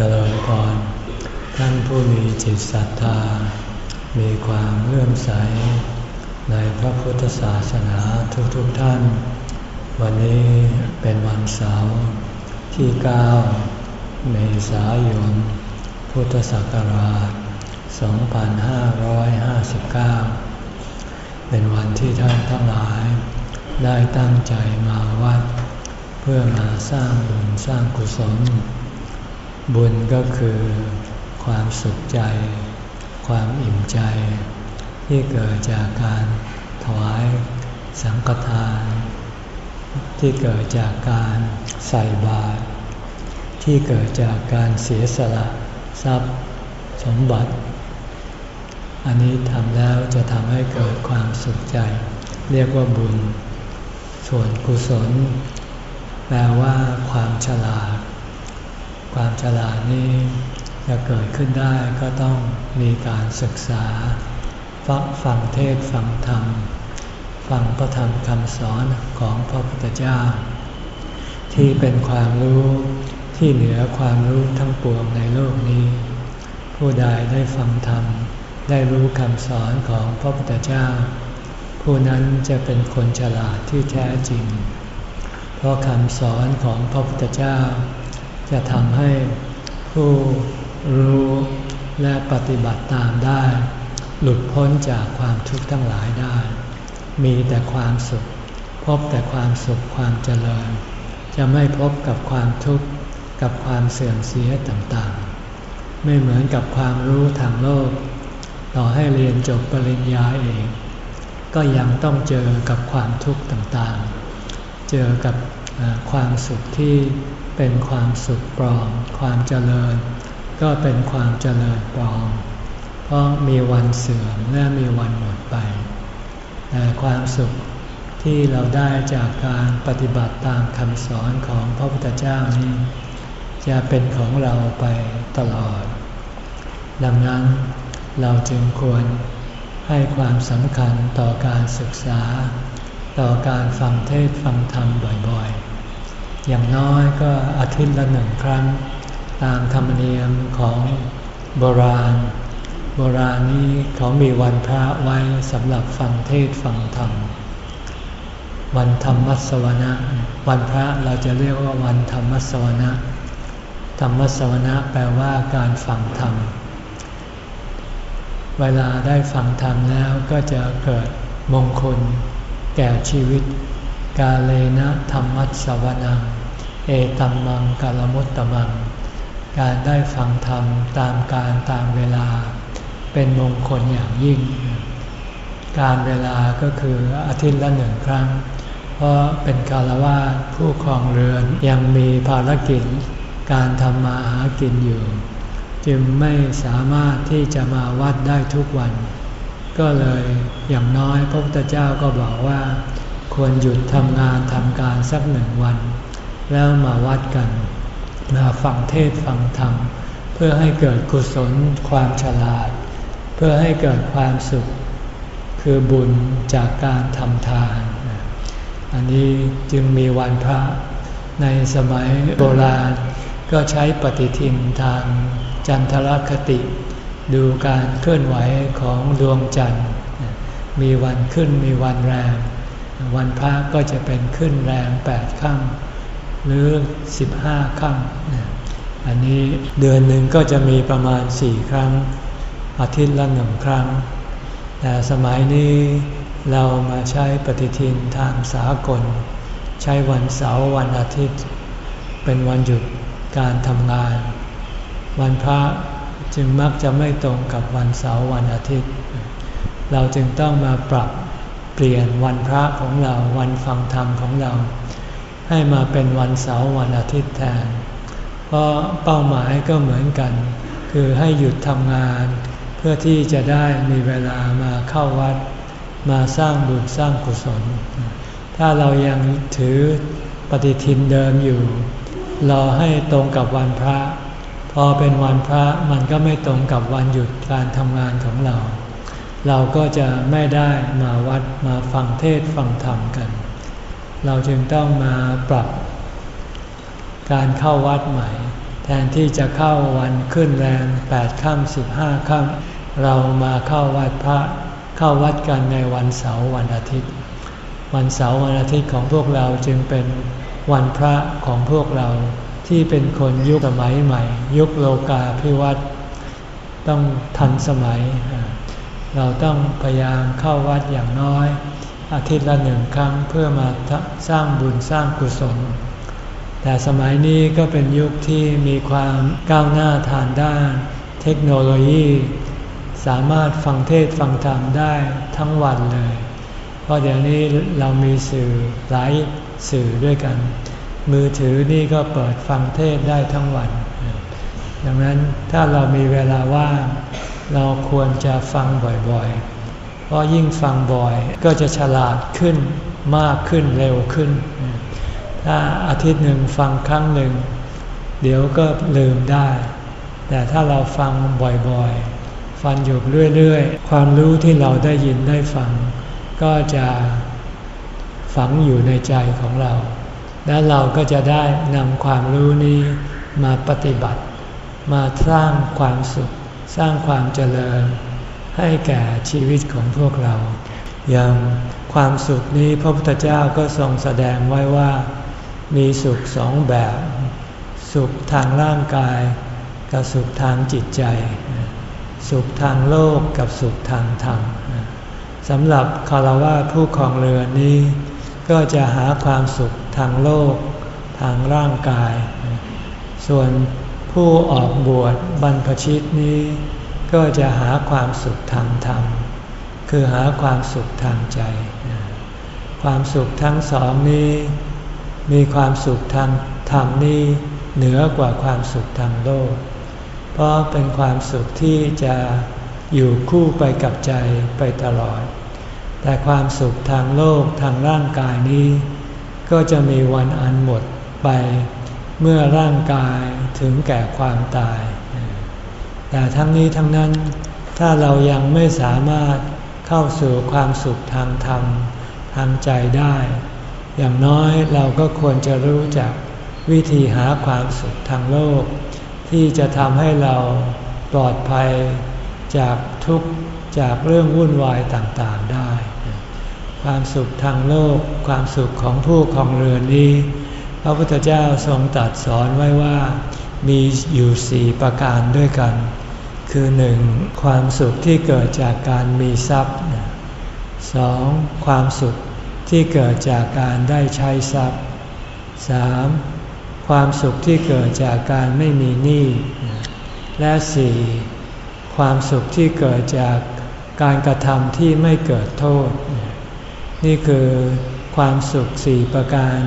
จริญพรท่านผู้มีจิตศรัทธา มีความเลื่อมใส ในพระพุทธศาสนาทุกๆทท่าน วันนี้เป็นวันเสาร์ที่ 9 เมษายน พุทธศักราช 2559 เป็นวันที่ท่านทั้งหลาย ได้ตั้งใจมาวัด เพื่อมาสร้างบุญสร้างกุศล บุญก็คือความสุขใจ ความอิ่มใจ ที่เกิดจากการถวายสังฆทาน ที่เกิดจากการใส่บาตรที่เกิดจากการเสียสละทรัพย์ สมบัติ อันนี้ทำแล้วจะทำให้เกิดความสุขใจ เรียกว่าบุญ ส่วนกุศล แปลว่าความฉลาด ความฉลาดนี้จะเกิดขึ้นได้ก็ต้องมีการศึกษาฟังฟังเทศฟังธรรม ฟังพระธรรมคำสอนของพระพุทธเจ้า ที่เป็นความรู้ที่เหนือความรู้ทั้งปวงในโลกนี้ ผู้ใดได้ฟังธรรม ได้รู้คำสอนของพระพุทธเจ้า ผู้นั้นจะเป็นคนฉลาดที่แท้จริง เพราะคำสอนของพระพุทธเจ้า จะทำให้ผู้รู้และปฏิบัติตามได้ หลุดพ้นจากความทุกข์ทั้งหลายได้ มีแต่ความสุข พบแต่ความสุขความเจริญ จะไม่พบกับความทุกข์กับความเสื่อมเสียต่างๆ ไม่เหมือนกับความรู้ทางโลก ต่อให้เรียนจบปริญญาเอง ก็ยังต้องเจอกับความทุกข์ต่างๆ เจอกับ ความสุขที่เป็นความสุขปลอม ความเจริญ ก็เป็นความเจริญปลอม เพราะมีวันเสื่อมและมีวันหมดไป แต่ความสุขที่เราได้จากการปฏิบัติตามคำสอนของพระพุทธเจ้านี้จะเป็นของเราไปตลอด ดังนั้นเราจึงควรให้ความสำคัญต่อการศึกษา ต่อการฟังเทศฟังธรรมบ่อยๆ อย่างน้อยก็อาทิตย์ละหนึ่งครั้ง ตามธรรมเนียมของโบราณ โบราณนี้เขามีวันพระไว้สำหรับฟังเทศฟังธรรม วันธรรมัสวนะ วันพระเราจะเรียกว่าวันธรรมัสวนะ ธรรมมัสวนะแปลว่าการฟังธรรม เวลาได้ฟังธรรมแล้วก็จะเกิดมงคลแก่ชีวิต กาเลนะธรรมัสวนัง เอตัมมังกาลมุตตมัง การได้ฟังธรรมตามการตามเวลา เป็นมงคลอย่างยิ่ง การเวลาก็คืออาทิตย์ละหนึ่งครั้ง เพราะเป็นกาลวาผู้ครองเรือนยังมีภารกิจการทำมาหากินอยู่ จึงไม่สามารถที่จะมาวัดได้ทุกวัน ก็เลยอย่างน้อยพระพุทธเจ้าก็บอกว่า ควรหยุดทำงานทำการสักหนึ่งวัน แล้วมาวัดกัน มาฟังเทศฟังธรรม เพื่อให้เกิดกุศลความฉลาด เพื่อให้เกิดความสุข คือบุญจากการทำทาน อันนี้จึงมีวันพระในสมัยโบราณ ก็ใช้ปฏิทินทางจันทรคติ ดูการเคลื่อนไหวของดวงจันทร์ มีวันขึ้นมีวันแรม วันพระก็จะเป็นขึ้นแรงแปดข้างหรือสิบห้าข้างอันนี้เดือนหนึ่งก็จะมีประมาณสี่ครั้ง อาทิตย์ละหนึ่งครั้ง แต่สมัยนี้เรามาใช้ปฏิทินทางสากล ใช้วันเสาร์วันอาทิตย์ เป็นวันหยุดการทำงาน วันพระจึงมักจะไม่ตรงกับวันเสาร์วันอาทิตย์ เราจึงต้องมาปรับ เปลี่ยนวันพระของเราวันฟังธรรมของเรา ให้มาเป็นวันเสาร์วันอาทิตย์แทน เพราะเป้าหมายก็เหมือนกัน คือให้หยุดทำงาน เพื่อที่จะได้มีเวลามาเข้าวัด มาสร้างบุญสร้างกุศล ถ้าเรายังถือปฏิทินเดิมอยู่รอให้ตรงกับวันพระ พอเป็นวันพระมันก็ไม่ตรงกับวันหยุดการทำงานของเรา เราก็จะไม่ได้มาวัดมาฟังเทศฟังธรรมกัน เราจึงต้องมาปรับ การเข้าวัดใหม่ แทนที่จะเข้าวันขึ้นแรมแปดค่ำสิบห้าค่ำเรามาเข้าวัดพระเข้าวัดกันในวันเสาร์วันอาทิตย์ วันเสาร์วันอาทิตย์ของพวกเราจึงเป็นวันพระของพวกเราที่เป็นคนยุคสมัยใหม่ ยุคโลกาพิวัตต้องทันสมัย เราต้องพยายามเข้าวัดอย่างน้อย อาทิตย์ละหนึ่งครั้งเพื่อมาสร้างบุญสร้างกุศล แต่สมัยนี้ก็เป็นยุคที่มีความก้าวหน้าทางด้าน เทคโนโลยี สามารถฟังเทศฟังธรรมได้ทั้งวันเลย เพราะเดี๋ยวนี้เรามีสื่อหลายสื่อด้วยกัน มือถือนี่ก็เปิดฟังเทศได้ทั้งวัน ดังนั้นถ้าเรามีเวลาว่าง เราควรจะฟังบ่อยๆ เพราะยิ่งฟังบ่อยก็จะฉลาดขึ้นมากขึ้นเร็วขึ้น ถ้าอาทิตย์หนึ่งฟังครั้งหนึ่ง เดี๋ยวก็ลืมได้ แต่ถ้าเราฟังบ่อยๆ ฟังอยู่เรื่อยๆ ความรู้ที่เราได้ยินได้ฟัง ก็จะฝังอยู่ในใจของเรา และเราก็จะได้นำความรู้นี้มาปฏิบัติ มาสร้างความสุข สร้างความเจริญ ให้แก่ชีวิตของพวกเรา อย่างความสุขนี้พระพุทธเจ้าก็ทรงแสดงไว้ว่า มีสุขสองแบบ สุขทางร่างกาย กับสุขทางจิตใจ สุขทางโลกกับสุขทางธรรมสำหรับคารวะผู้ครองเรือนนี้ ก็จะหาความสุขทางโลก ทางร่างกาย ส่วน ผู้ออกบวชบรรพชิตนี้ ก็จะหาความสุขทางธรรม คือหาความสุขทางใจ ความสุขทั้งสองนี้ มีความสุขทางธรรมนี้เหนือกว่าความสุขทางโลก เพราะเป็นความสุขที่จะอยู่คู่ไปกับใจไปตลอด แต่ความสุขทางโลกทางร่างกายนี้ ก็จะมีวันอันหมดไป เมื่อร่างกาย ถึงแก่ความตาย แต่ทั้งนี้ทั้งนั้นถ้าเรายังไม่สามารถเข้าสู่ความสุขทางธรรมทางใจได้ อย่างน้อยเราก็ควรจะรู้จักวิธีหาความสุขทางโลก ที่จะทำให้เราปลอดภัยจากทุกจากเรื่องวุ่นวายต่างๆได้ ความสุขทางโลก ความสุขของผู้ของเรือนนี้ พระพุทธเจ้าทรงตรัสสอนไว้ว่า มีอยู่สี่ประการด้วยกัน คือหนึ่งความสุขที่เกิดจากการมีทรัพย์สองความสุขที่เกิดจากการได้ใช้ทรัพย์สามความสุขที่เกิดจากการไม่มีหนี้และสี่ความสุขที่เกิดจากการกระทำที่ไม่เกิดโทษ นี่คือความสุขสี่ประการ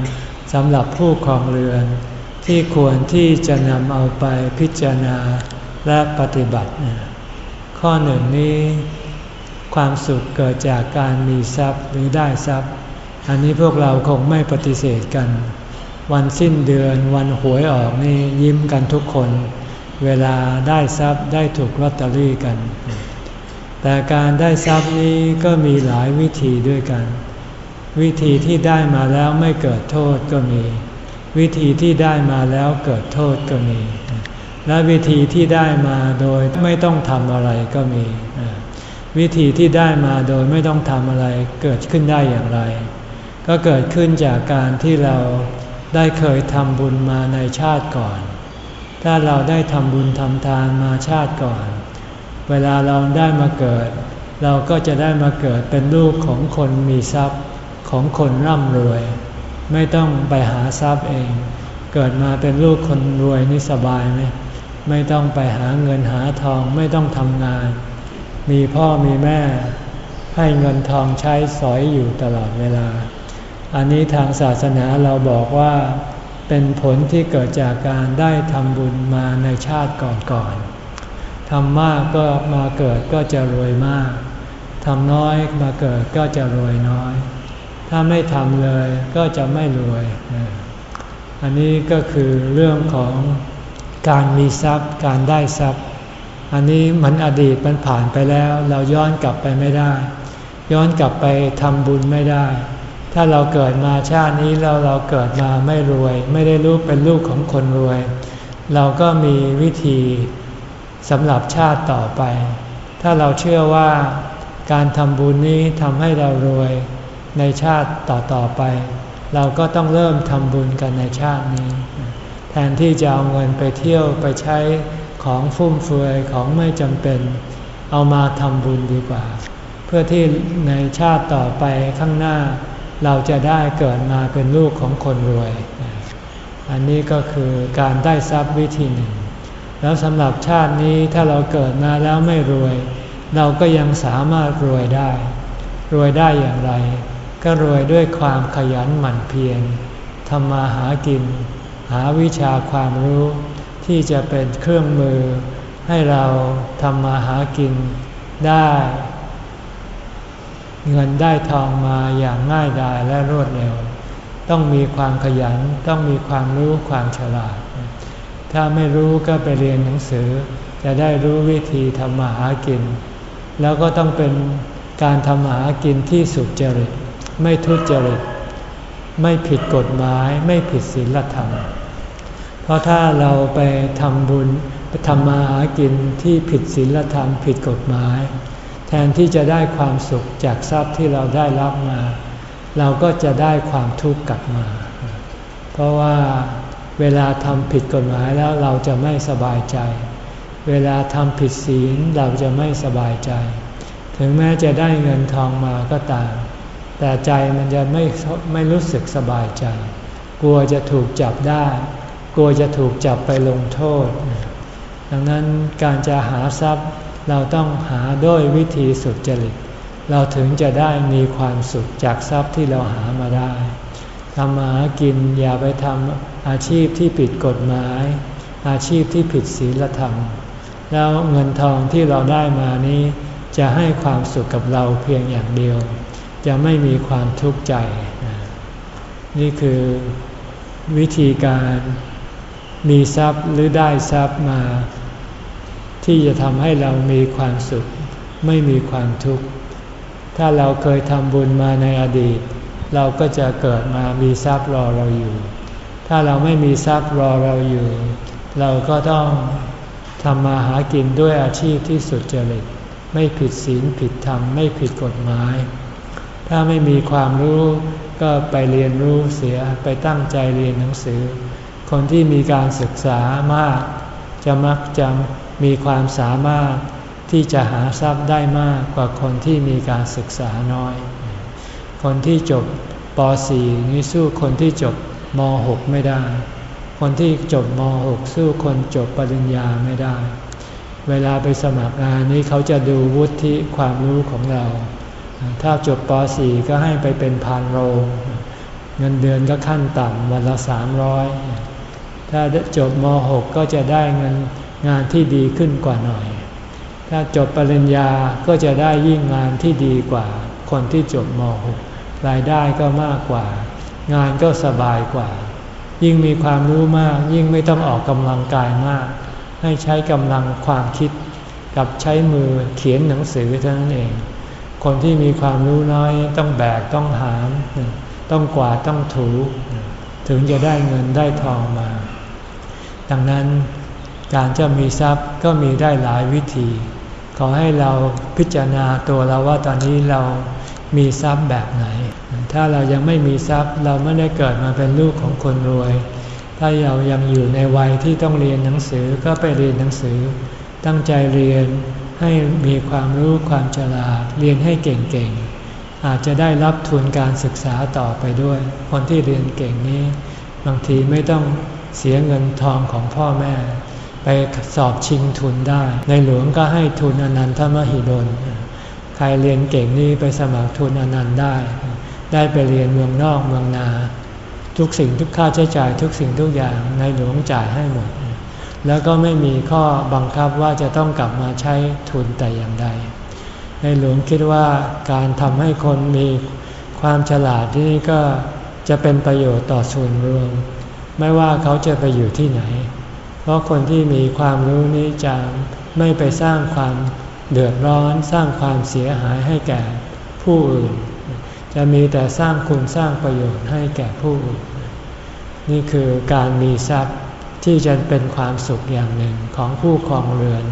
สำหรับผู้ครองเรือน ที่ควรที่จะนำเอาไปพิจารณาและปฏิบัติ ข้อหนึ่งนี้ ความสุขเกิดจากการมีทรัพย์หรือได้ทรัพย์ อันนี้พวกเราคงไม่ปฏิเสธกัน วันสิ้นเดือนวันหวยออกนี่ยิ้มกันทุกคน เวลาได้ทรัพย์ได้ถูกลอตเตอรี่กัน แต่การได้ทรัพย์นี้ก็มีหลายวิธีด้วยกัน วิธีที่ได้มาแล้วไม่เกิดโทษก็มี วิธีที่ได้มาแล้วเกิดโทษก็มี และวิธีที่ได้มาโดยไม่ต้องทำอะไรก็มี วิธีที่ได้มาโดยไม่ต้องทำอะไรเกิดขึ้นได้อย่างไร ก็เกิดขึ้นจากการที่เราได้เคยทำบุญมาในชาติก่อน ถ้าเราได้ทำบุญทำทานมาชาติก่อน เวลาเราได้มาเกิด เราก็จะได้มาเกิดเป็นลูกของคนมีทรัพย์ของคนร่ำรวย ไม่ต้องไปหาทรัพย์เอง เกิดมาเป็นลูกคนรวยนี่สบายไหมไม่ต้องไปหาเงินหาทองไม่ต้องทำงาน มีพ่อมีแม่ ให้เงินทองใช้สอยอยู่ตลอดเวลา อันนี้ทางศาสนาเราบอกว่า เป็นผลที่เกิดจากการได้ทำบุญมาในชาติก่อนๆทำมากก็มาเกิดก็จะรวยมากทำน้อยมาเกิดก็จะรวยน้อย ถ้าไม่ทำเลยก็จะไม่รวย อันนี้ก็คือเรื่องของการมีทรัพย์ การได้ทรัพย์ อันนี้มันอดีตมันผ่านไปแล้ว เราย้อนกลับไปไม่ได้ ย้อนกลับไปทำบุญไม่ได้ ถ้าเราเกิดมาชาตินี้แล้วเราเกิดมาไม่รวย ไม่ได้ลูกเป็นลูกของคนรวย เราก็มีวิธีสำหรับชาติต่อไป ถ้าเราเชื่อว่าการทำบุญนี้ทำให้เรารวย ในชาติต่อๆไป เราก็ต้องเริ่มทำบุญกันในชาตินี้ แทนที่จะเอาเงินไปเที่ยวไปใช้ของฟุ่มเฟือยของไม่จำเป็น เอามาทำบุญดีกว่า เพื่อที่ในชาติต่อไปข้างหน้า เราจะได้เกิดมาเป็นลูกของคนรวย อันนี้ก็คือการได้ทรัพย์วิธีหนึ่ง แล้วสำหรับชาตินี้ถ้าเราเกิดมาแล้วไม่รวย เราก็ยังสามารถรวยได้ รวยได้อย่างไร ก็รวยด้วยความขยันหมั่นเพียรทำมาหากิน หาวิชาความรู้ ที่จะเป็นเครื่องมือ ให้เราทำมาหากินได้ เงินได้ทองมาอย่างง่ายดายและรวดเร็ว ต้องมีความขยันต้องมีความรู้ความฉลาด ถ้าไม่รู้ก็ไปเรียนหนังสือ จะได้รู้วิธีทำมาหากิน แล้วก็ต้องเป็นการทำมาหากินที่สุจริต ไม่ทุจริต ไม่ผิดกฎหมาย ไม่ผิดศีลธรรม เพราะถ้าเราไปทำบุญไปทำมาหากินที่ผิดศีลธรรม ผิดกฎหมาย แทนที่จะได้ความสุขจากทรัพย์ที่เราได้รับมา เราก็จะได้ความทุกข์กลับมา เพราะว่าเวลาทำผิดกฎหมายแล้วเราจะไม่สบายใจ เวลาทำผิดศีลเราจะไม่สบายใจ ถึงแม้จะได้เงินทองมาก็ตาม แต่ใจมันจะไม่ไม่รู้สึกสบายใจ กลัวจะถูกจับได้ กลัวจะถูกจับไปลงโทษ ดังนั้นการจะหาทรัพย์เราต้องหาด้วยวิธีสุดจริต เราถึงจะได้มีความสุขจากทรัพย์ที่เราหามาได้ทำมาหากินอย่าไปทำอาชีพที่ผิดกฎหมาย อาชีพที่ผิดศีลธรรม แล้วเงินทองที่เราได้มานี้จะให้ความสุขกับเราเพียงอย่างเดียว จะไม่มีความทุกข์ใจ นี่คือวิธีการมีทรัพย์หรือได้ทรัพย์มา ที่จะทำให้เรามีความสุข ไม่มีความทุกข์ ถ้าเราเคยทำบุญมาในอดีต เราก็จะเกิดมามีทรัพย์รอเราอยู่ ถ้าเราไม่มีทรัพย์รอเราอยู่ เราก็ต้องทำมาหากินด้วยอาชีพที่สุดจริต ไม่ผิดศีลผิดธรรม ไม่ผิดกฎหมาย ถ้าไม่มีความรู้ก็ไปเรียนรู้เสียไปตั้งใจเรียนหนังสือ คนที่มีการศึกษามาก จะมักจะมีความสามารถที่จะหาทรัพย์ได้มากกว่าคนที่มีการศึกษาน้อย คนที่จบป .4 นี่สู้คนที่จบม .6 ไม่ได้ คนที่จบม .6 สู้คนจบปริญญาไม่ได้ เวลาไปสมัครงานนี้เขาจะดูวุฒิความรู้ของเรา ถ้าจบป .4 ก็ให้ไปเป็นพานโรง เงินเดือนก็ขั้นต่ำวันละสามร้อยถ้าจบม .6 ก็จะได้เงินงานที่ดีขึ้นกว่าหน่อย ถ้าจบปริญญาก็จะได้ยิ่งงานที่ดีกว่า คนที่จบม .6 รายได้ก็มากกว่า งานก็สบายกว่า ยิ่งมีความรู้มาก ยิ่งไม่ต้องออกกำลังกายมาก ให้ใช้กำลังความคิดกับใช้มือเขียนหนังสือเท่านั้นเอง คนที่มีความรู้น้อยต้องแบกต้องหาม ต้องกวาดต้องถู ถึงจะได้เงินได้ทองมา ดังนั้นการจะมีทรัพย์ก็มีได้หลายวิธี ขอให้เราพิจารณาตัวเราว่าตอนนี้เรามีทรัพย์แบบไหน ถ้าเรายังไม่มีทรัพย์เราไม่ได้เกิดมาเป็นลูกของคนรวย ถ้าเรายังอยู่ในวัยที่ต้องเรียนหนังสือก็ไปเรียนหนังสือ ตั้งใจเรียน ให้มีความรู้ความฉลาดเรียนให้เก่งๆ อาจจะได้รับทุนการศึกษาต่อไปด้วย คนที่เรียนเก่งนี้ บางทีไม่ต้องเสียเงินทองของพ่อแม่ ไปสอบชิงทุนได้ ในหลวงก็ให้ทุนอนันทมหิดล ใครเรียนเก่งนี่ไปสมัครทุนอนันต์ได้ ได้ไปเรียนเมืองนอกเมืองนา ทุกสิ่งทุกค่าใช้จ่ายทุกสิ่งทุกอย่างในหลวงจ่ายให้หมด แล้วก็ไม่มีข้อบังคับว่าจะต้องกลับมาใช้ทุนแต่อย่างใด ในหลวงคิดว่าการทำให้คนมีความฉลาดนี่ก็จะเป็นประโยชน์ต่อส่วนรวม ไม่ว่าเขาจะไปอยู่ที่ไหน เพราะคนที่มีความรู้นี้จะไม่ไปสร้างความเดือดร้อน สร้างความเสียหายให้แก่ผู้อื่น จะมีแต่สร้างคุณสร้างประโยชน์ให้แก่ผู้อื่น นี่คือการมีทรัพย์ ที่จะเป็นความสุขอย่างหนึ่งของผู้ครองเรือน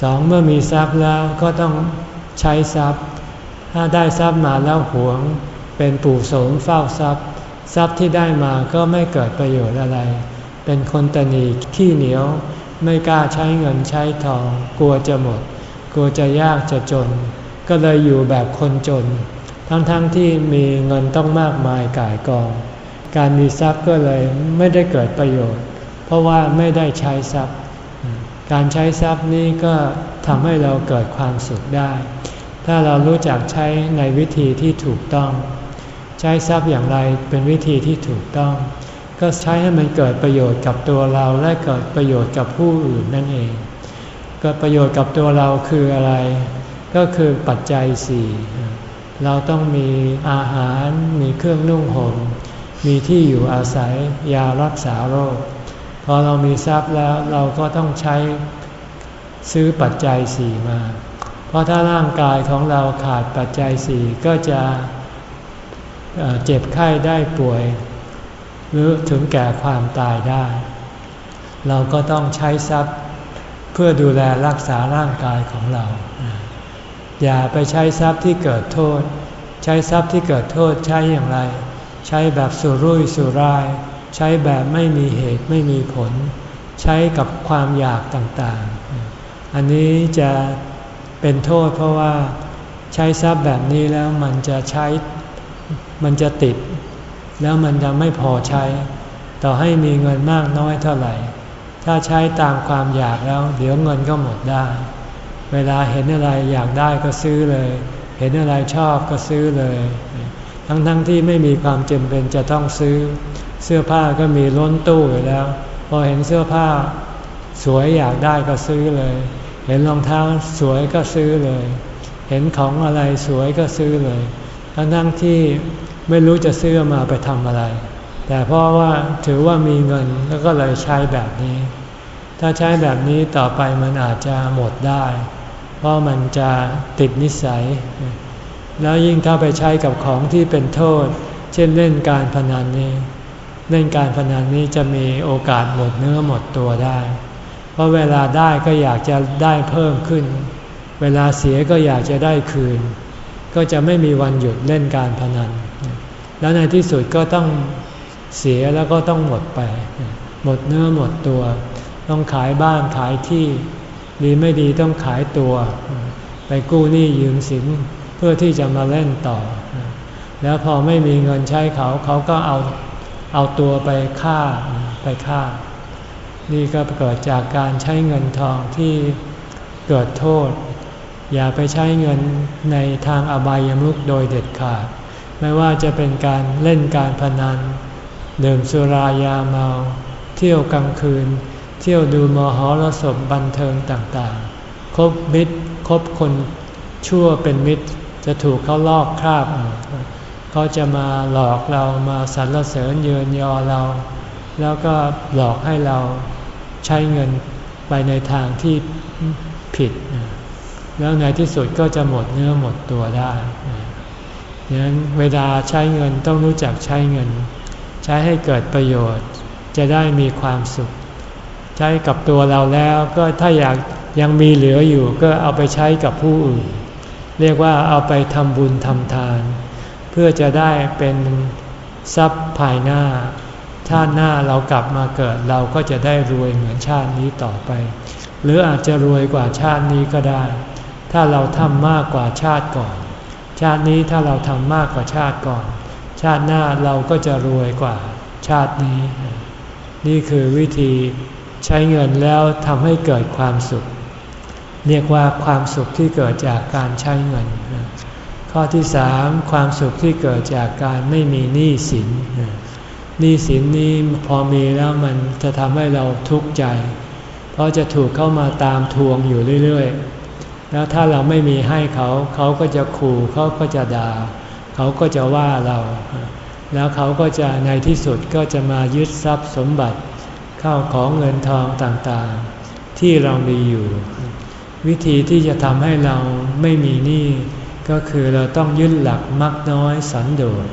สองเมื่อมีทรัพย์แล้วก็ต้องใช้ทรัพย์ ถ้าได้ทรัพย์มาแล้วหวง เป็นปู่โสมเฝ้าทรัพย์ ทรัพย์ที่ได้มาก็ไม่เกิดประโยชน์อะไร เป็นคนตนีขี้เหนียว ไม่กล้าใช้เงินใช้ทอง กลัวจะหมด กลัวจะยากจะจน ก็เลยอยู่แบบคนจน ทั้งๆทที่มีเงินต้องมากมายก่ายกอง การมีทรัพย์ก็เลยไม่ได้เกิดประโยชน์ เพราะว่าไม่ได้ใช้ทรัพย์ การใช้ทรัพย์นี้ก็ทำให้เราเกิดความสุขได้ ถ้าเรารู้จักใช้ในวิธีที่ถูกต้อง ใช้ทรัพย์อย่างไรเป็นวิธีที่ถูกต้อง ก็ใช้ให้มันเกิดประโยชน์กับตัวเราและเกิดประโยชน์กับผู้อื่นนั่นเอง เกิดประโยชน์กับตัวเราคืออะไร ก็คือปัจจัยสี่เราต้องมีอาหาร มีเครื่องนุ่งหม่ม มีที่อยู่อาศัย ยารักษาโรค อเรามีทรัพย์แล้วเราก็ต้องใช้ซื้อปัจจัยสี่มา เพราะถ้าร่างกายของเราขาดปัจจัยสี่ก็จะเจ็บไข้ได้ป่วย หรือถึงแก่ความตายได้ เราก็ต้องใช้ทรัพย์เพื่อดูแลรักษาร่างกายของเรา อย่าไปใช้ทรัพย์ที่เกิดโทษ ใช้ทรัพย์ที่เกิดโทษใช้อย่างไร ใช้แบบสุรุ่ยสุร่าย ใช้แบบไม่มีเหตุไม่มีผล ใช้กับความอยากต่างๆ อันนี้จะเป็นโทษเพราะว่าใช้ทรัพย์แบบนี้แล้วมันจะใช้มันจะติด แล้วมันจะไม่พอใช้ ต่อให้มีเงินมากน้อยเท่าไหร่ ถ้าใช้ตามความอยากแล้ว เดี๋ยวเงินก็หมดได้ เวลาเห็นอะไรอยากได้ก็ซื้อเลย เห็นอะไรชอบก็ซื้อเลย ทั้งๆทที่ไม่มีความจำเป็นจะต้องซื้อ เสื้อผ้าก็มีล้นตู้อยู่แล้ว พอเห็นเสื้อผ้า สวยอยากได้ก็ซื้อเลย เห็นรองเท้าสวยก็ซื้อเลย เห็นของอะไรสวยก็ซื้อเลยทั้งทั้งที่ไม่รู้จะซื้อมาไปทำอะไร แต่เพราะว่าถือว่ามีเงินแล้วก็เลยใช้แบบนี้ ถ้าใช้แบบนี้ต่อไปมันอาจจะหมดได้ เพราะมันจะติดนิสัย แล้วยิ่งถ้าไปใช้กับของที่เป็นโทษ เช่นเล่นการพนันนี้ เล่นการพนันนี้จะมีโอกาสหมดเนื้อหมดตัวได้ เพราะเวลาได้ก็อยากจะได้เพิ่มขึ้น เวลาเสียก็อยากจะได้คืน ก็จะไม่มีวันหยุดเล่นการพนัน แล้วในที่สุดก็ต้องเสียแล้วก็ต้องหมดไป หมดเนื้อหมดตัว ต้องขายบ้านขายที่ดีไม่ดีต้องขายตัว ไปกู้หนี้ยืมสินเพื่อที่จะมาเล่นต่อ แล้วพอไม่มีเงินใช้เขาเขาก็เอา เอาตัวไปฆ่าไปฆ่า นี่ก็เกิดจากการใช้เงินทองที่เกิดโทษ อย่าไปใช้เงินในทางอบายามุขโดยเด็ดขาด ไม่ว่าจะเป็นการเล่นการพนันดื่มสุรายาเมา เที่ยวกลางคืน เที่ยวดูมหรสพบันเทิงต่างๆ คบมิตรคบคนชั่วเป็นมิตรจะถูกเขาลอกคราบ เขาจะมาหลอกเรามาสรรเสริญเยินยอเรา แล้วก็หลอกให้เราใช้เงินไปในทางที่ผิด แล้วในที่สุดก็จะหมดเนื้อหมดตัวได้ดังนั้นเวลาใช้เงินต้องรู้จักใช้เงิน ใช้ให้เกิดประโยชน์ จะได้มีความสุข ใช้กับตัวเราแล้วก็ถ้าอยากยังมีเหลืออยู่ก็เอาไปใช้กับผู้อื่น เรียกว่าเอาไปทำบุญทำทาน เพื่อจะได้เป็นทรัพย์ภายหน้า ชาติหน้าเรากลับมาเกิดเราก็จะได้รวยเหมือนชาตินี้ต่อไป หรืออาจจะรวยกว่าชาตินี้ก็ได้ ถ้าเราทำมากกว่าชาติก่อน ชาตินี้ถ้าเราทำมากกว่าชาติก่อน ชาติหน้าเราก็จะรวยกว่าชาตินี้ นี่คือวิธีใช้เงินแล้วทำให้เกิดความสุข เรียกว่าความสุขที่เกิดจากการใช้เงิน ข้อที่สามความสุขที่เกิดจากการไม่มีหนี้สินหนี้สินนี้พอมีแล้วมันจะทำให้เราทุกข์ใจ เพราะจะถูกเข้ามาตามทวงอยู่เรื่อยๆ แล้วถ้าเราไม่มีให้เขา เขาก็จะขู่เขาก็จะด่า เขาก็จะว่าเรา แล้วเขาก็จะในที่สุดก็จะมายึดทรัพย์สมบัติ เข้าของเงินทองต่างๆ ที่เรามีอยู่ วิธีที่จะทำให้เราไม่มีหนี้ ก็คือเราต้องยึดหลักมักน้อยสันโดษ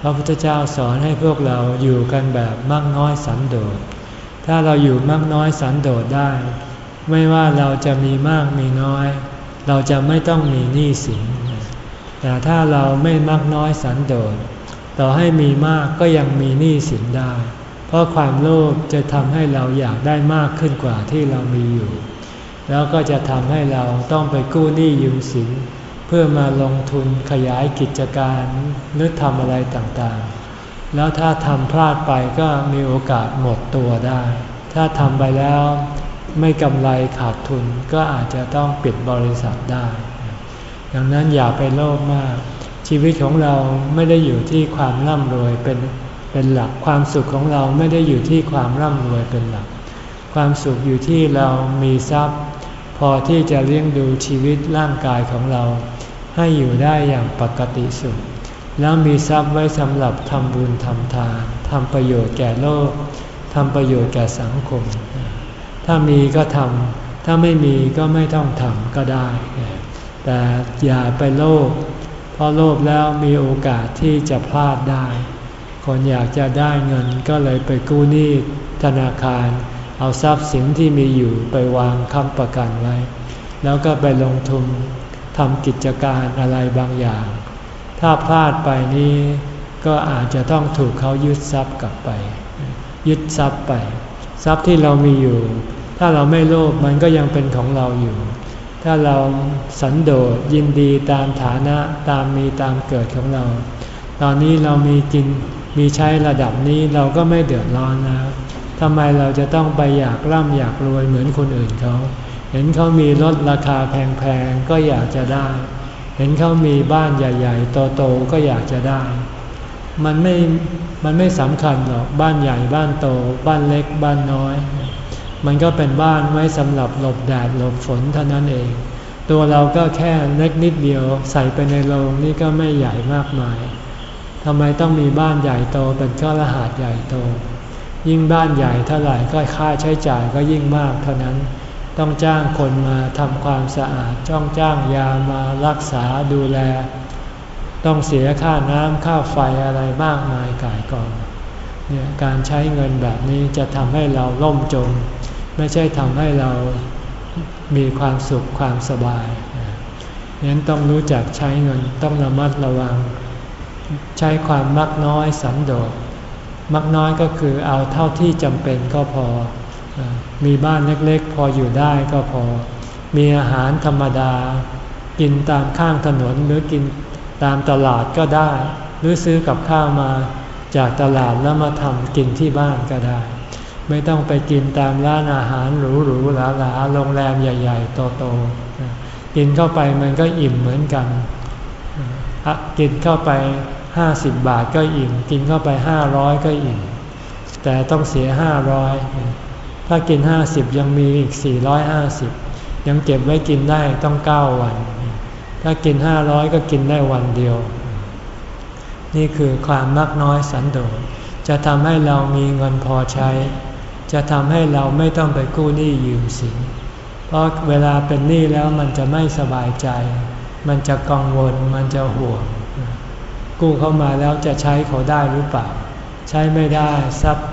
พระพุทธเจ้าสอนให้พวกเราอยู่กันแบบมักน้อยสันโดษ ถ้าเราอยู่มากน้อยสันโดษได้ ไม่ว่าเราจะมีมากมีน้อย เราจะไม่ต้องมีหนี้สิน แต่ถ้าเราไม่มากน้อยสันโดษ ต่อให้มีมากก็ยังมีหนี้สินได้ เพราะความโลภจะทำให้เราอยากได้มากขึ้นกว่าที่เรามีอยู่ แล้วก็จะทำให้เราต้องไปกู้หนี้ยืมสิน เพื่อมาลงทุนขยายกิจการหรือทำอะไรต่างๆ แล้วถ้าทำพลาดไปก็มีโอกาสหมดตัวได้ ถ้าทำไปแล้วไม่กำไรขาดทุนก็อาจจะต้องปิดบริษัทได้ ดังนั้นอย่าไปโลภมาก ชีวิตของเราไม่ได้อยู่ที่ความร่ำรวยเป็นเป็นหลักความสุขของเราไม่ได้อยู่ที่ความร่ำรวยเป็นหลัก ความสุขอยู่ที่เรามีทรัพย์ พอที่จะเลี้ยงดูชีวิตร่างกายของเรา ให้อยู่ได้อย่างปกติสุข แล้วมีทรัพย์ไว้สำหรับทำบุญทำทานทำประโยชน์แก่โลกทำประโยชน์แก่สังคม ถ้ามีก็ทำถ้าไม่มีก็ไม่ต้องทำก็ได้ แต่อย่าไปโลภเพราะโลภแล้วมีโอกาสที่จะพลาดได้ คนอยากจะได้เงินก็เลยไปกู้หนี้ธนาคาร เอาทรัพย์สินที่มีอยู่ไปวางค้ำประกันไว้ แล้วก็ไปลงทุน ทำกิจการอะไรบางอย่าง ถ้าพลาดไปนี้ก็อาจจะต้องถูกเขายึดทรัพย์กลับไป ยึดทรัพย์ไป ทรัพย์ที่เรามีอยู่ ถ้าเราไม่โลภมันก็ยังเป็นของเราอยู่ ถ้าเราสันโดษยินดีตามฐานะตามมีตามเกิดของเรา ตอนนี้เรามีกินมีใช้ระดับนี้เราก็ไม่เดือดร้อนนะทำไมเราจะต้องไปอยากร่ำอยากรวยเหมือนคนอื่นเขา เห็นเขามีรถราคาแพงๆก็อยากจะได้ เห็นเขามีบ้านใหญ่ๆโตๆก็อยากจะได้ มันไม่ มันไม่สำคัญหรอกบ้านใหญ่บ้านโต บ้านเล็กบ้านน้อย มันก็เป็นบ้านไว้สำหรับหลบแดดหลบฝนเท่านั้นเอง ตัวเราก็แค่เล็กนิดเดียวใส่ไปในโรงนี่ก็ไม่ใหญ่มากมายทำไมต้องมีบ้านใหญ่โตเป็นข้ารหัสใหญ่โต ยิ่งบ้านใหญ่เท่าไหร่ก็ค่าใช้จ่ายก็ยิ่งมากเท่านั้น ต้องจ้างคนมาทำความสะอาดจ้องจ้างยามารักษาดูแล ต้องเสียค่าน้ำค่าไฟอะไรมากมายก่ายกองเนี่ยการใช้เงินแบบนี้จะทำให้เราล่มจม ไม่ใช่ทำให้เรามีความสุขความสบายนั้นต้องรู้จักใช้เงินต้องระมัดระวัง ใช้ความมักน้อยสันโดษมักน้อยก็คือเอาเท่าที่จำเป็นก็พอ มีบ้านเล็กๆ พออยู่ได้ก็พอ มีอาหารธรรมดา กินตามข้างถนนหรือกินตามตลาดก็ได้ หรือซื้อกับข้าวมาจากตลาดแล้วมาทำกินที่บ้านก็ได้ ไม่ต้องไปกินตามร้านอาหารหรูๆหราๆโรงแรมใหญ่ ๆ โตๆกินเข้าไปมันก็อิ่มเหมือนกัน กินเข้าไปห้าสิบบาทก็อิ่ม กินเข้าไปห้าร้อยก็อิ่ม แต่ต้องเสียห้าร้อย ถ้ากินห้าสิบยังมีอีกสี่ร้อยห้าสิบยังเก็บไว้กินได้ต้องเก้าวัน ถ้ากินห้าร้อยก็กินได้วันเดียว นี่คือความมักน้อยสันโดษจะทำให้เรามีเงินพอใช้ จะทำให้เราไม่ต้องไปกู้หนี้ยืมสิน เพราะเวลาเป็นหนี้แล้วมันจะไม่สบายใจ มันจะกังวล มันจะห่วง กู้เข้ามาแล้วจะใช้เขาได้หรือเปล่า ใช้ไม่ได้ทรัพย์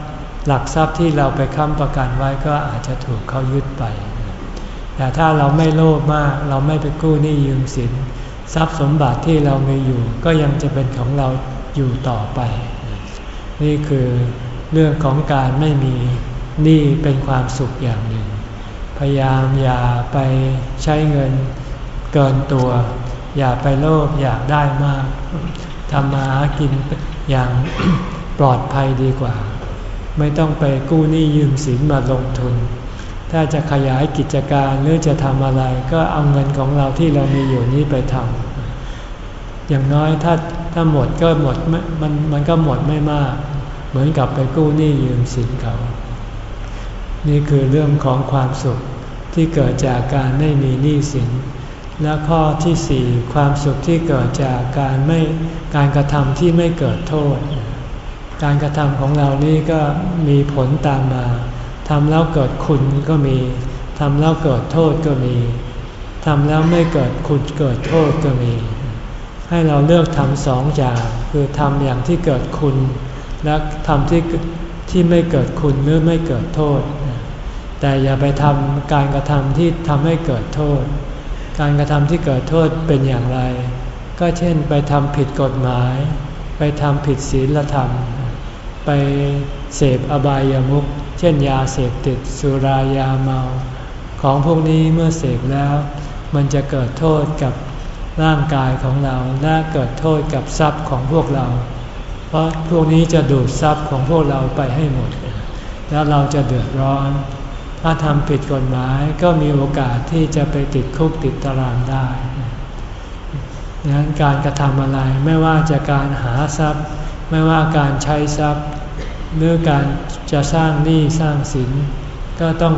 หลักทรัพย์ที่เราไปค้ำประกันไว้ก็อาจจะถูกเขายึดไป แต่ถ้าเราไม่โลภมากเราไม่ไปกู้หนี้ยืมสิน ทรัพย์สมบัติที่เรามีอยู่ ก็ยังจะเป็นของเราอยู่ต่อไป นี่คือเรื่องของการไม่มีหนี้เป็นความสุขอย่างหนึ่ง พยายามอย่าไปใช้เงินเกินตัว อย่าไปโลภอยากได้มากทำมาหากินอย่างปลอดภัยดีกว่า ไม่ต้องไปกู้หนี้ยืมสินมาลงทุน ถ้าจะขยายกิจการหรือจะทำอะไรก็เอาเงินของเราที่เรามีอยู่นี้ไปทำอย่างน้อยถ้าถ้าหมดก็หมดมันมันก็หมดไม่มาก เหมือนกับไปกู้หนี้ยืมสินเขา นี่คือเรื่องของความสุขที่เกิดจากการไม่มีหนี้สิน และข้อที่สี่ความสุขที่เกิดจากการไม่การกระทำที่ไม่เกิดโทษ การกระทำของเรานี่ก็มีผลตามมาทำแล้วเกิดคุณก็มีทำแล้วเกิดโทษก็มีทำแล้วไม่เกิดคุณเกิดโทษก็มี ให้เราเลือกทำสองอย่าง คือทำอย่างที่เกิดคุณ และทำที่ที่ไม่เกิดคุณหรือไม่เกิดโทษ แต่อย่าไปทำการกระทำที่ทำให้เกิดโทษ การกระทำที่เกิดโทษเป็นอย่างไร ก็เช่นไปทำผิดกฎหมาย ไปทำผิดศีลธรรม ไปเสพอบายามุขเช่นยาเสพติดสุรายาเมา ของพวกนี้เมื่อเสพแล้ว มันจะเกิดโทษกับร่างกายของเราและเกิดโทษกับทรัพย์ของพวกเรา เพราะพวกนี้จะดูดทรัพย์ของพวกเราไปให้หมด แล้วเราจะเดือดร้อน ถ้าทำผิดกฎหมายก็มีโอกาสที่จะไปติดคุกติดตารางได้ดังนั้นการกระทำอะไรไม่ว่าจะการหาทรัพย์ ไม่ว่าการใช้ทรัพย์หรือการจะสร้างหนี้สร้างสิน ก็ต้อง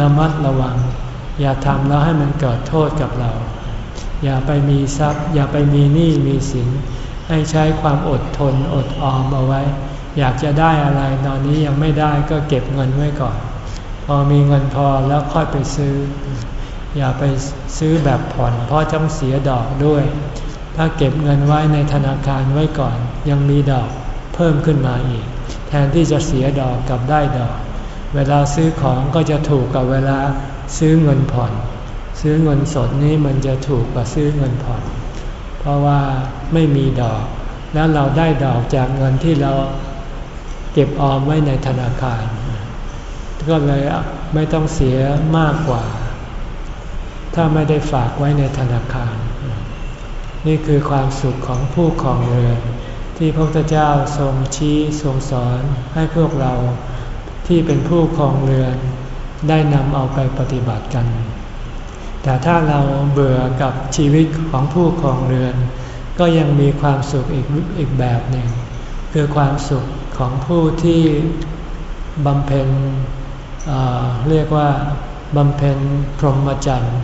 ระมัดระวัง อย่าทำแล้วให้มันเกิดโทษกับเรา อย่าไปมีทรัพย์ อย่าไปมีหนี้มีสิน ให้ใช้ความอดทนอดออมเอาไว้ อยากจะได้อะไรตอนนี้ยังไม่ได้ก็เก็บเงินไว้ก่อน พอมีเงินพอแล้วค่อยไปซื้อ อย่าไปซื้อแบบผ่อนเพราะต้องเสียดอกด้วย ถ้าเก็บเงินไว้ในธนาคารไว้ก่อน ยังมีดอกเพิ่มขึ้นมาอีก แทนที่จะเสียดอกกับได้ดอก เวลาซื้อของก็จะถูกกับเวลาซื้อเงินผ่อน ซื้อเงินสดนี้มันจะถูกกว่าซื้อเงินผ่อน เพราะว่าไม่มีดอก แล้วเราได้ดอกจากเงินที่เราเก็บออมไว้ในธนาคาร ก็เลยไม่ต้องเสียมากกว่า ถ้าไม่ได้ฝากไว้ในธนาคาร นี่คือความสุขของผู้ครองเรือน ที่พระพุทธเจ้าทรงชี้ทรงสอนให้พวกเราที่เป็นผู้ครองเรือนได้นำเอาไปปฏิบัติกัน แต่ถ้าเราเบื่อกับชีวิตของผู้ครองเรือน ก็ยังมีความสุขอีกอีกแบบหนึ่ง คือความสุขของผู้ที่บำเพ็ญเเรียกว่าบำเพ็ญพรหมจรรย์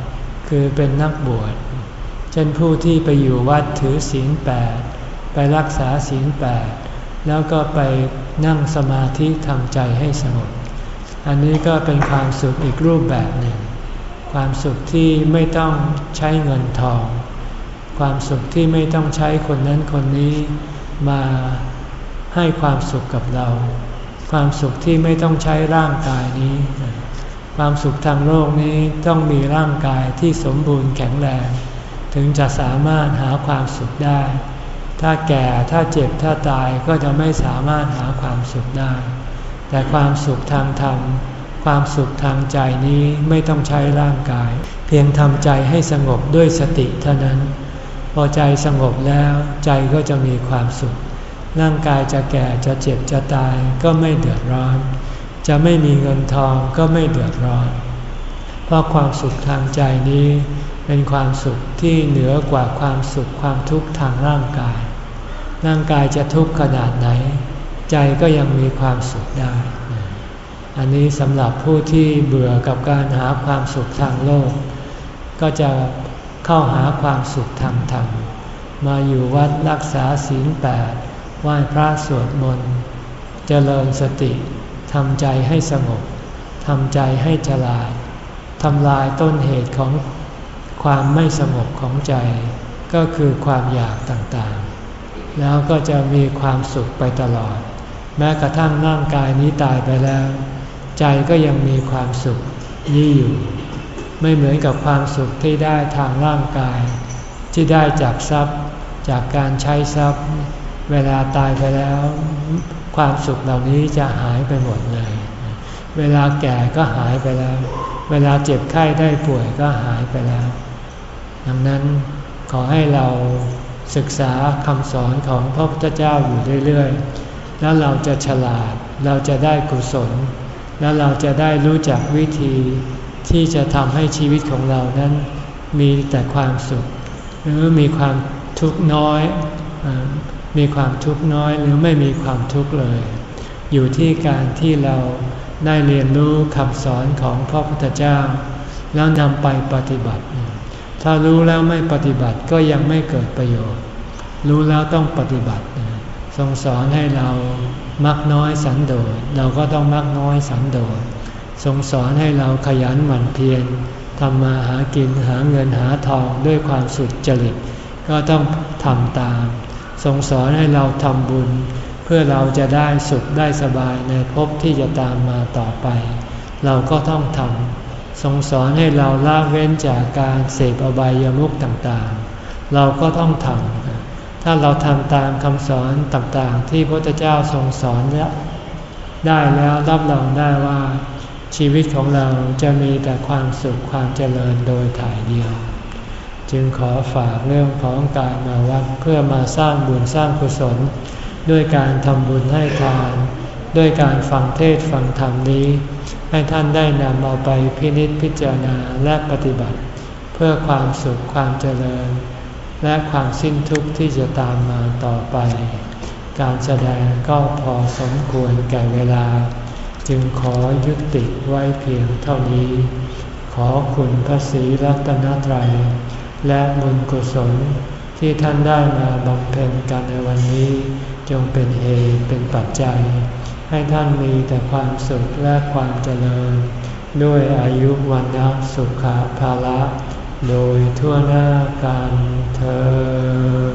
คือเป็นนักบวช เช่นผู้ที่ไปอยู่วัดถือศีลแปด ไปรักษาศีลแปดแล้วก็ไปนั่งสมาธิทำใจให้สงบ อันนี้ก็เป็นความสุขอีกรูปแบบหนึ่ง ความสุขที่ไม่ต้องใช้เงินทอง ความสุขที่ไม่ต้องใช้คนนั้นคนนี้มาให้ความสุขกับเรา ความสุขที่ไม่ต้องใช้ร่างกายนี้ ความสุขทางโลกนี้ต้องมีร่างกายที่สมบูรณ์แข็งแรง ถึงจะสามารถหาความสุขได้ ถ้าแก่ถ้าเจ็บถ้าตายก็จะไม่สามารถหาความสุขได้ แต่ความสุขทางธรรม ความสุขทางใจนี้ไม่ต้องใช้ร่างกาย เพียงทำใจให้สงบด้วยสติเท่านั้น พอใจสงบแล้วใจก็จะมีความสุข ร่างกายจะแก่จะเจ็บจะตายก็ไม่เดือดร้อน จะไม่มีเงินทองก็ไม่เดือดร้อน เพราะความสุขทางใจนี้เป็นความสุขที่เหนือกว่าความสุขความทุกข์ทางร่างกาย ร่างกายจะทุกข์ขนาดไหน ใจก็ยังมีความสุขได้ อันนี้สำหรับผู้ที่เบื่อกับการหาความสุขทางโลก ก็จะเข้าหาความสุขทางธรรม มาอยู่วัดรักษาศีลแปดไหว้พระสวดมนต์เจริญสติทำใจให้สงบทำใจให้ฉลาดทำลายต้นเหตุของความไม่สงบของใจ ก็คือความอยากต่างๆ แล้วก็จะมีความสุขไปตลอด แม้กระทั่งร่างกายนี้ตายไปแล้ว ใจก็ยังมีความสุขนี้อยู่ ไม่เหมือนกับความสุขที่ได้ทางร่างกาย ที่ได้จากทรัพย์ จากการใช้ทรัพย์ เวลาตายไปแล้ว ความสุขเหล่านี้จะหายไปหมดเลย เวลาแก่ก็หายไปแล้ว เวลาเจ็บไข้ได้ป่วยก็หายไปแล้ว ดังนั้นขอให้เรา ศึกษาคำสอนของพระพุทธเจ้าอยู่เรื่อยๆ แล้วเราจะฉลาด เราจะได้กุศล แล้วเราจะได้รู้จักวิธีที่จะทำให้ชีวิตของเรานั้นมีแต่ความสุข หรือมีความทุกข์น้อย มีความทุกข์น้อยหรือไม่มีความทุกข์เลย อยู่ที่การที่เราได้เรียนรู้คำสอนของพระพุทธเจ้า แล้วนำไปปฏิบัติ ถ้ารู้แล้วไม่ปฏิบัติก็ยังไม่เกิดประโยชน์ รู้แล้วต้องปฏิบัติทรงสอนให้เรามักน้อยสันโดษเราก็ต้องมักน้อยสันโดษทรงสอนให้เราขยันหมั่นเพียรทำมาหากินหาเงินหาทองด้วยความสุดจริต ก็ต้องทำตาม ทรงสอนให้เราทำบุญ เพื่อเราจะได้สุขได้สบายในภพที่จะตามมาต่อไป เราก็ต้องทำ ทรงสอนให้เราละเว้นจากการเสพอบายามุขต่างๆ เราก็ต้องทำถ้าเราทำตามคำสอนต่างๆ ที่พระพุทธเจ้าทรงสอนได้แล้วรับรองได้ว่า ชีวิตของเราจะมีแต่ความสุขความเจริญโดยถ่ายเดียว จึงขอฝากเรื่องของการมาวัดเพื่อมาสร้างบุญสร้างกุศล ด้วยการทำบุญให้ทาน ด้วยการฟังเทศฟังธรรมนี้ ให้ท่านได้นำเอาไปพินิจพิจารณาและปฏิบัติ เพื่อความสุขความเจริญ และความสิ้นทุกข์ที่จะตามมาต่อไป การแสดงก็พอสมควรแก่เวลา จึงขอยุติไว้เพียงเท่านี้ ขอคุณพระศรีรัตนตรัย และบุญกุศลที่ท่านได้มาบำเพ็ญกันในวันนี้ จงเป็นเหตุเป็นปัจจัย ให้ท่านมีแต่ความสุขและความเจริญ ด้วยอายุวันนะสุขภาละ โดยทั่วหน้ากันเธอ